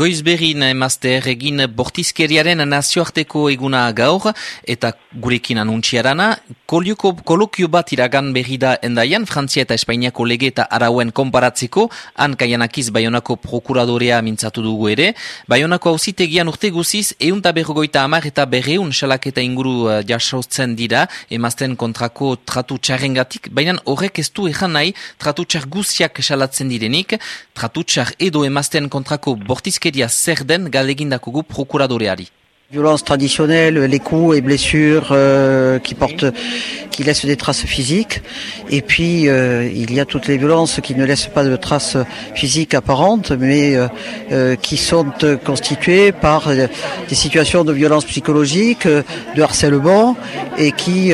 Goizberin emazte egin bortizkeriaren nazioarteko eguna gaur eta gurekin anuntziarana, kolioko, kolokio bat iragan berri da endaian, Frantzia eta Espainiako lege eta arauen konparatzeko, han kaianakiz Bayonako prokuradorea mintzatu dugu ere, Bayonako hausitegian urte guziz, eunta berrogoita amar eta berreun salaketa inguru uh, jasautzen dira, emazten kontrako tratu txarrengatik, baina horrek ez du ezan nahi, tratu txar guziak salatzen direnik, tratu txar edo emazten kontrako bortizkeria zer den galegindako prokuradoreari. Violence traditionnelle, les coups et blessures euh, qui portent, qui laissent des traces physiques. Et puis euh, il y a toutes les violences qui ne laissent pas de traces physiques apparentes, mais euh, qui sont constituées par des situations de violence psychologique, de harcèlement, et qui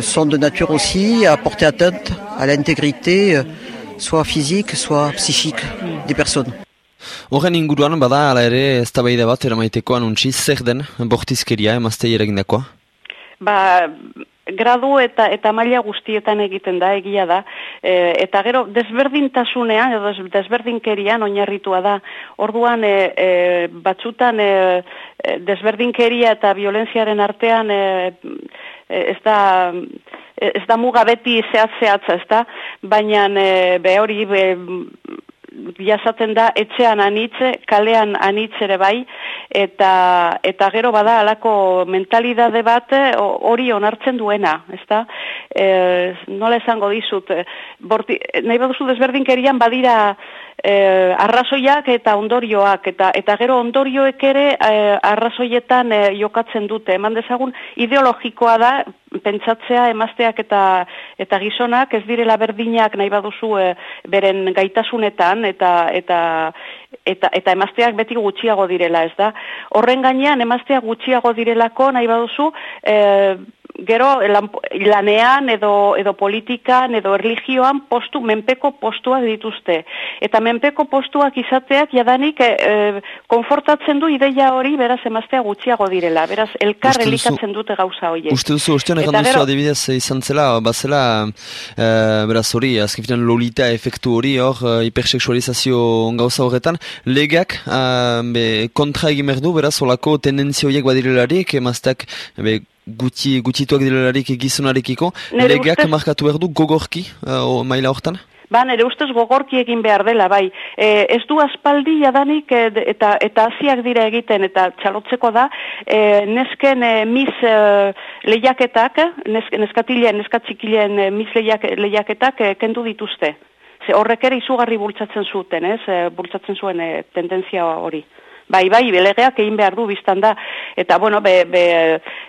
sont de nature aussi à porter atteinte à l'intégrité, soit physique, soit psychique des personnes. Horren inguruan bada ala ere ez da bat eramaiteko anuntzi zer den bortizkeria emaztei eragindakoa? Ba, gradu eta eta maila guztietan egiten da, egia da, e, eta gero desberdintasunean edo desberdinkerian oinarritua da. Orduan e, e, batzutan e, e desberdinkeria eta violentziaren artean e, e ez da ez da muga beti zehatz zehatza, ez da? Baina e, be hori be, jasaten da etxean anitze, kalean anitz ere bai, eta, eta gero bada alako mentalidade bat hori onartzen duena, ezta? E, nola esango dizut, e, borti, nahi baduzu desberdinkerian badira e, arrazoiak eta ondorioak, eta eta gero ondorioek ere e, arrazoietan e, jokatzen dute. Eman dezagun ideologikoa da, pentsatzea emazteak eta eta gizonak ez direla berdinak nahi baduzu e, beren gaitasunetan eta eta eta eta emazteak beti gutxiago direla, ez da? Horren gainean emazteak gutxiago direlako nahi baduzu e, gero lanean edo, edo politikan edo erligioan postu, menpeko postuak dituzte. Eta menpeko postuak izateak jadanik e, konfortatzen du ideia hori beraz emaztea gutxiago direla. Beraz, elkar elikatzen dute gauza hori. Uste duzu, uste honek duzu adibidez izan zela, bazela, e, beraz hori, azken finan lolita efektu hori hor, e, hiperseksualizazio gauza horretan, legeak e, kontra egin merdu, beraz, olako tendenzioiek badirelarik, emazteak, be, guti, gutituak direlarik gizonarekiko, legeak markatu behar du gogorki uh, maila hortan? Ba, nire ustez gogorki egin behar dela, bai. E, ez du aspaldi jadanik e, eta eta hasiak dira egiten eta txalotzeko da, e, nesken e, mis e, lehiaketak, nesk, neskatilean, neskatzikilean e, mis lehiak, lehiaketak e, kendu dituzte. Ze horrek ere izugarri bultzatzen zuten, ez? E, bultzatzen zuen e, tendentzia hori. Bai, bai, belegeak egin behar du biztan da. Eta, bueno, be, be,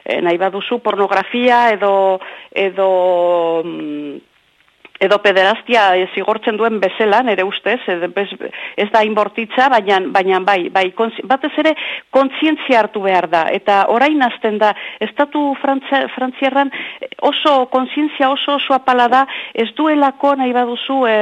e, nahi baduzu pornografia edo, edo mm, edo pederastia zigortzen duen bezelan, ere ustez, ez da inbortitza, baina, baina bai, bai, batez ere kontzientzia hartu behar da, eta orain azten da, estatu frantziarran oso kontzientzia oso oso apala da, ez duelako nahi baduzu e,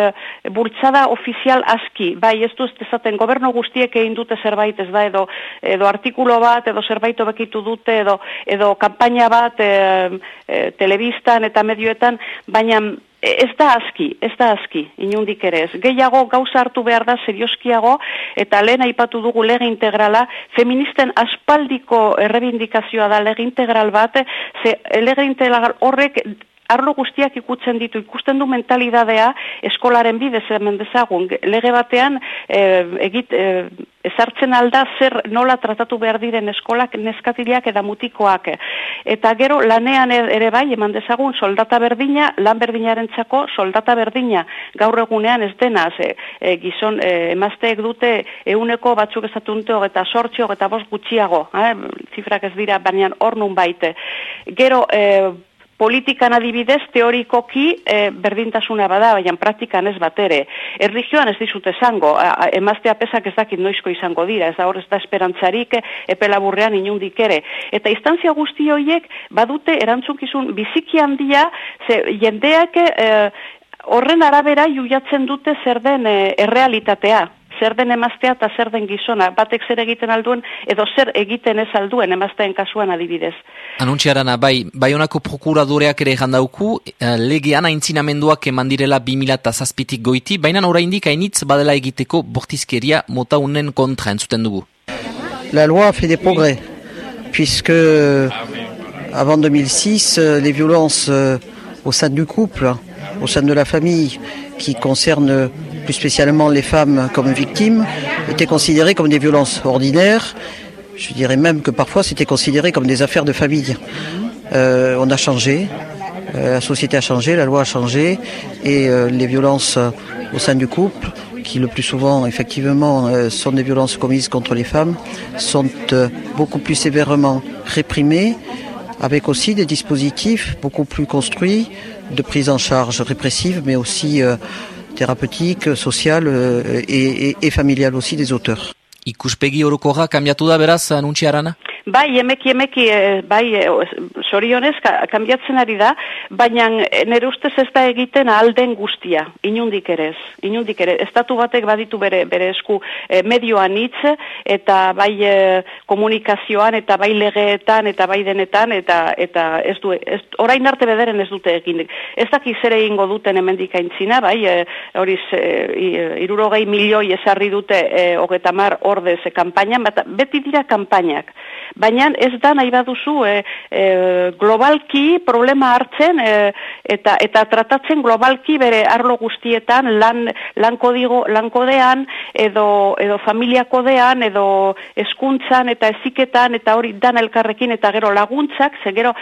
bultzada ofizial aski, bai, ez du ez dezaten, goberno guztiek egin dute zerbait, ez da, edo, edo artikulo bat, edo zerbait obekitu dute, edo, edo kampaina bat, e, e, telebistan eta medioetan, baina ez da aski, ez da aski, inundik ere ez. Gehiago gauza hartu behar da serioskiago, eta lehen aipatu dugu lege integrala, feministen aspaldiko errebindikazioa da lege integral bat, ze lege integral horrek arlo guztiak ikutzen ditu, ikusten du mentalidadea eskolaren bidez hemen dezagun. Lege batean e, egit, e, ezartzen alda zer nola tratatu behar diren eskolak neskatiliak eta mutikoak. Eta gero lanean ere bai eman dezagun soldata berdina, lan berdinaren txako soldata berdina. Gaur egunean ez dena, ze, e, gizon e, emazteek dute euneko batzuk ezatunte eta sortxo eta bost gutxiago. Eh? Zifrak ez dira, baina hor nun baite. Gero, e, politikan adibidez teorikoki e, berdintasuna bada, baina praktikan ez bat ere. Erligioan ez dizut esango, emaztea pesak ez dakit noizko izango dira, ez da hor ez da esperantzarik epelaburrean inundik ere. Eta instantzia guzti horiek badute erantzunkizun biziki handia, ze jendeak e, horren arabera juiatzen dute zer den e, errealitatea zer den emaztea eta zer den gizona, batek zer egiten alduen edo zer egiten ez alduen emazteen kasuan adibidez. Anuntziarana, bai, bai honako prokuradoreak ere jandauku, eh, legean aintzinamenduak eman direla 2000 eta zazpitik goiti, baina oraindik hainitz badela egiteko bortizkeria mota unen kontra entzuten dugu. La loi a fait des progrès, puisque avant 2006, euh, les violences euh, au sein du couple, au sein de la famille, qui concernent spécialement les femmes comme victimes, étaient considérées comme des violences ordinaires. Je dirais même que parfois c'était considéré comme des affaires de famille. Euh, on a changé, euh, la société a changé, la loi a changé, et euh, les violences au sein du couple, qui le plus souvent effectivement sont des violences commises contre les femmes, sont beaucoup plus sévèrement réprimées, avec aussi des dispositifs beaucoup plus construits de prise en charge répressive, mais aussi thérapeutique, sociale euh, et, et, familiale aussi des auteurs. Bai, emeki, emeki, eh, bai, eh, sorionez, kanbiatzen ari da, baina eh, nire ustez ez da egiten alden guztia, inundik ere ez, inundik ere, estatu batek baditu bere, bere esku medioan hitz, eta bai komunikazioan, eta bai legeetan, eta bai denetan, eta eta ez du, ez, orain arte bederen ez dute egin. Ez daki zere ingo duten hemendik aintzina, bai, hori e, irurogei milioi esarri dute e, hogetamar ordez kampainan, beti dira kampainak baina ez da nahi baduzu e, e, globalki problema hartzen e, eta eta tratatzen globalki bere arlo guztietan lan lan kodigo lankodean edo edo familia kodean edo hezkuntzan eta heziketan eta hori dan elkarrekin eta gero laguntzak ze gero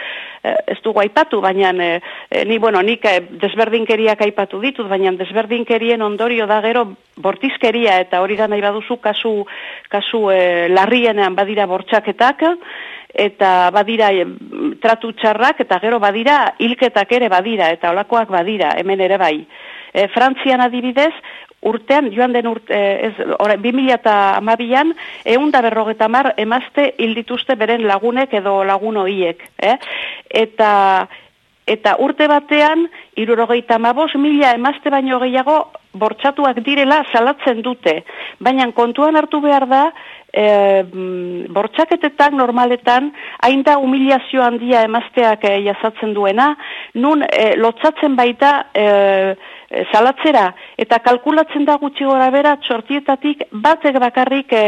ez dugu aipatu baina ni bueno nik desberdinkeriak aipatu ditut baina desberdinkerien ondorio da gero bortizkeria eta hori da nahi baduzu kasu kasu e, larrienean badira bortxaketak eta badira tratu txarrak eta gero badira hilketak ere badira eta olakoak badira hemen ere bai. E, Frantzian adibidez, urtean, joan den urte, ez, ora, 2000 eta amabian, egun da berrogeta mar, emazte hildituzte beren lagunek edo lagun hoiek. Eh? Eta, eta urte batean, irurogeita mabos, mila emazte baino gehiago, bortxatuak direla salatzen dute. Baina kontuan hartu behar da, e, bortxaketetan normaletan hain da humiliazio handia emazteak e, jasatzen duena, nun e, lotzatzen baita e, salatzera eta kalkulatzen da gutxi gora bera txortietatik batek bakarrik e,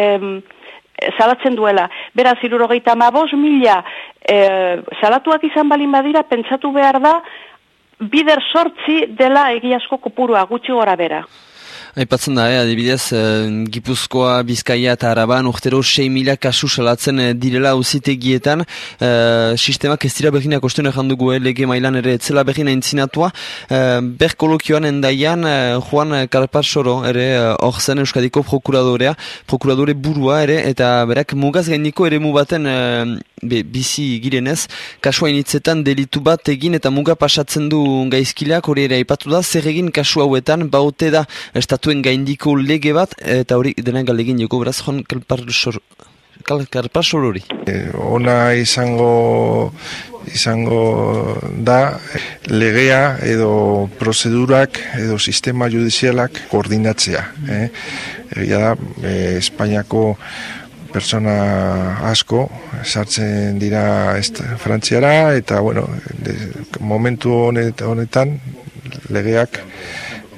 salatzen duela. Beraz, irurogeita mabos mila e, salatuak izan balin badira, pentsatu behar da, bider sortzi dela egiazko kopurua gutxi gora bera. Aipatzen da, eh, adibidez, eh, Gipuzkoa, Bizkaia eta Araban urtero 6 mila kasu salatzen eh, direla uzitegietan. Eh, sistemak ez dira berrinak ostuen errandugu, eh, lege mailan ere etzela berrina entzinatua. Eh, ber kolokioan endaian, eh, Juan Karpasoro ere hor zen Euskadiko prokuradorea, prokuradore burua ere, eta berak mugaz gainiko ere mubaten eh, be, bizi girenez, kasua initzetan delitu bat egin eta muga pasatzen du gaizkileak hori ere aipatu da, zer egin kasu hauetan, baute da, estatuen gaindiko lege bat, eta hori dena galegin joko, beraz, joan kalpasor hori. E, ona izango izango da legea edo prozedurak edo sistema judizialak koordinatzea. Eh? Egia da, e, Espainiako persona asko sartzen dira frantziara eta bueno, de, momentu honetan legeak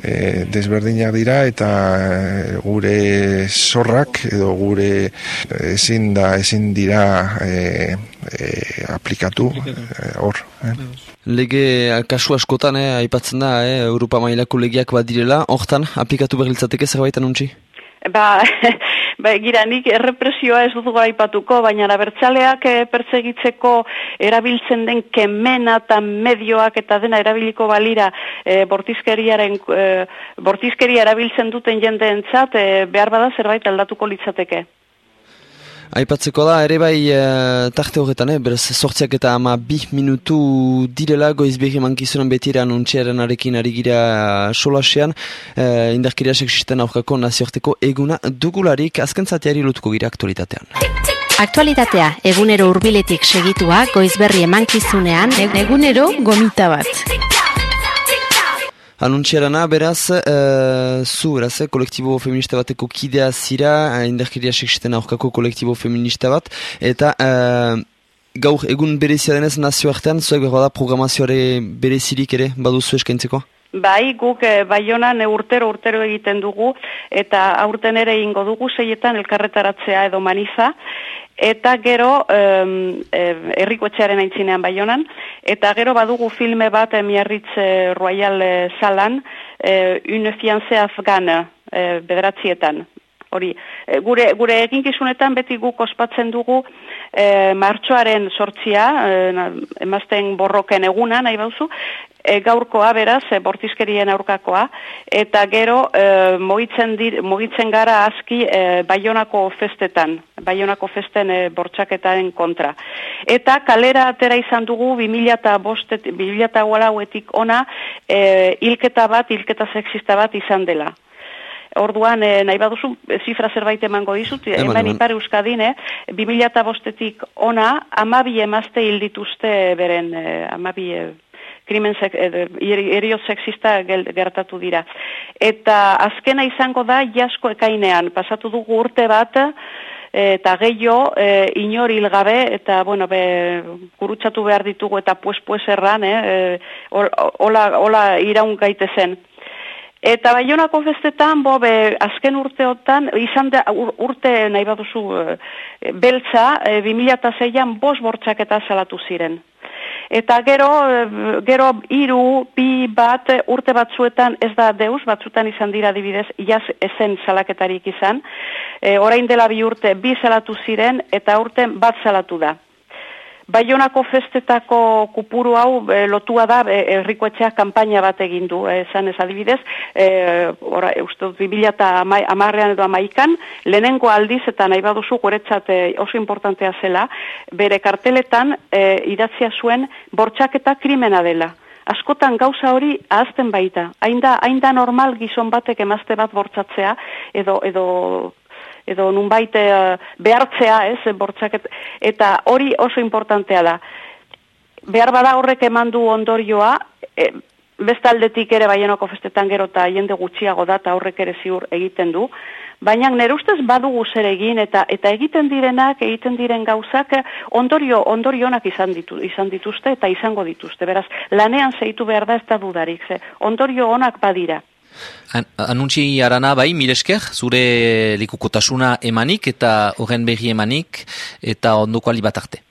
e, desberdinak dira eta e, gure zorrak edo gure ezin da ezin dira e, e, aplikatu hor. E, Lege kasu askotan eh, aipatzen da, eh, Europa mailako legeak bat direla, hortan aplikatu behar zerbait anuntzi? Ba, ba, gira, nik errepresioa ez dut gara ipatuko, baina abertzaleak e, pertsegitzeko erabiltzen den kemena eta medioak eta dena erabiliko balira e, bortizkeriaren, e, bortizkeria erabiltzen duten jendeentzat e, behar bada zerbait aldatuko litzateke. Aipatzeko da, ere bai e, tarte horretan, eh, beraz, sortziak eta ama bi minutu direla goiz behi mankizunan betira anuntziaren arekin ari gira solasean, e, indarkiria seksisten aurkako naziorteko eguna dugularik azken zateari lotuko gira aktualitatean. Aktualitatea, egunero urbiletik segitua goizberri emankizunean, egunero gomita bat. Anuntziarana, beraz, uh, zu, beraz, eh, kolektibo feminista bateko kidea zira, uh, inderkeria seksisten aurkako kolektibo feminista bat, eta uh, gaur egun berezia denez nazioartean, zuek behar da programazioare berezirik ere, baduzu eskaintzeko? Bai, guk e, baionan e, urtero urtero egiten dugu eta aurten ere ingo dugu seietan elkarretaratzea edo maniza. Eta gero um, erriko etxearen aintzinean baionan eta gero badugu filme bat emiarritz e, Royal e, Salan e, une fianze afgan e, bederatzietan hori gure, gure eginkizunetan beti guk ospatzen dugu e, martxoaren sortzia e, emazten borroken eguna nahi bauzu e, gaurkoa beraz, e, bortizkerien aurkakoa, eta gero e, mogitzen, dir, mogitzen gara aski e, baionako festetan, baionako festen e, bortxaketaren kontra. Eta kalera atera izan dugu 2005 etik ona e, ilketa bat, ilketa sexista bat izan dela. Orduan, e, nahi baduzu, zifra zerbait emango dizut, hemen ipar euskadin, eh, 2005-etik ona, amabi emazte hildituzte beren, eh, amabi krimen sek, erio sexista gertatu dira. Eta azkena izango da jasko ekainean, pasatu dugu urte bat, eta gehiago e, inor hilgabe eta bueno be gurutzatu behar ditugu eta pues pues erran eh hola hola iraun gaitezen eta baionako festetan bo be azken urteotan izan da urte nahi baduzu e, beltza e, 2006an bos bortxaketa salatu ziren Eta gero, eh, gero iru, bi bat, urte batzuetan ez da deus, batzutan izan dira dibidez, jaz ezen salaketarik izan. E, orain dela bi urte, bi salatu ziren, eta urten bat salatu da. Baionako festetako kupuru hau e, lotua da e, errikoetxea kanpaina bat egin du, e, esan ez adibidez, e, ora, uste dut, eta amarrean edo amaikan, lehenengo aldiz eta nahi baduzu guretzat oso importantea zela, bere karteletan e, idatzia zuen bortxaketa krimena dela. Askotan gauza hori ahazten baita. Hain da, hain da normal gizon batek emazte bat bortzatzea, edo, edo edo nunbait uh, behartzea, ez, bortzaket, eta hori oso importantea da. Behar bada horrek emandu ondorioa, e, bestaldetik ere baienoko festetan gero eta jende gutxiago da, eta horrek ere ziur egiten du, baina nire ustez badugu zer egin, eta eta egiten direnak, egiten diren gauzak, ondorio, ondorio onak izan, ditu, izan dituzte, eta izango dituzte, beraz, lanean zeitu behar da ez da dudarik, ze, ondorio onak badira. An anuntzi arana bai, miresker, zure likukotasuna emanik eta horren berri emanik eta ondoko alibat arte.